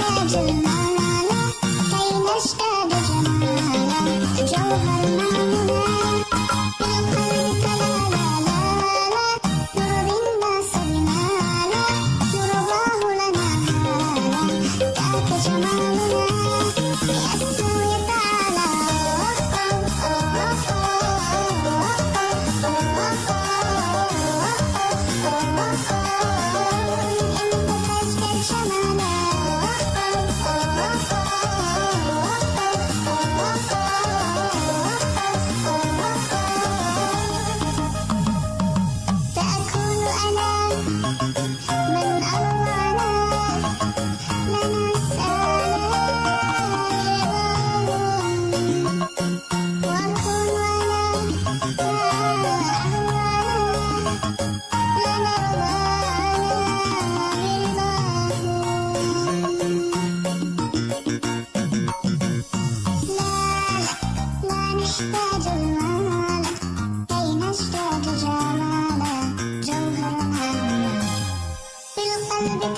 I'm Thank you.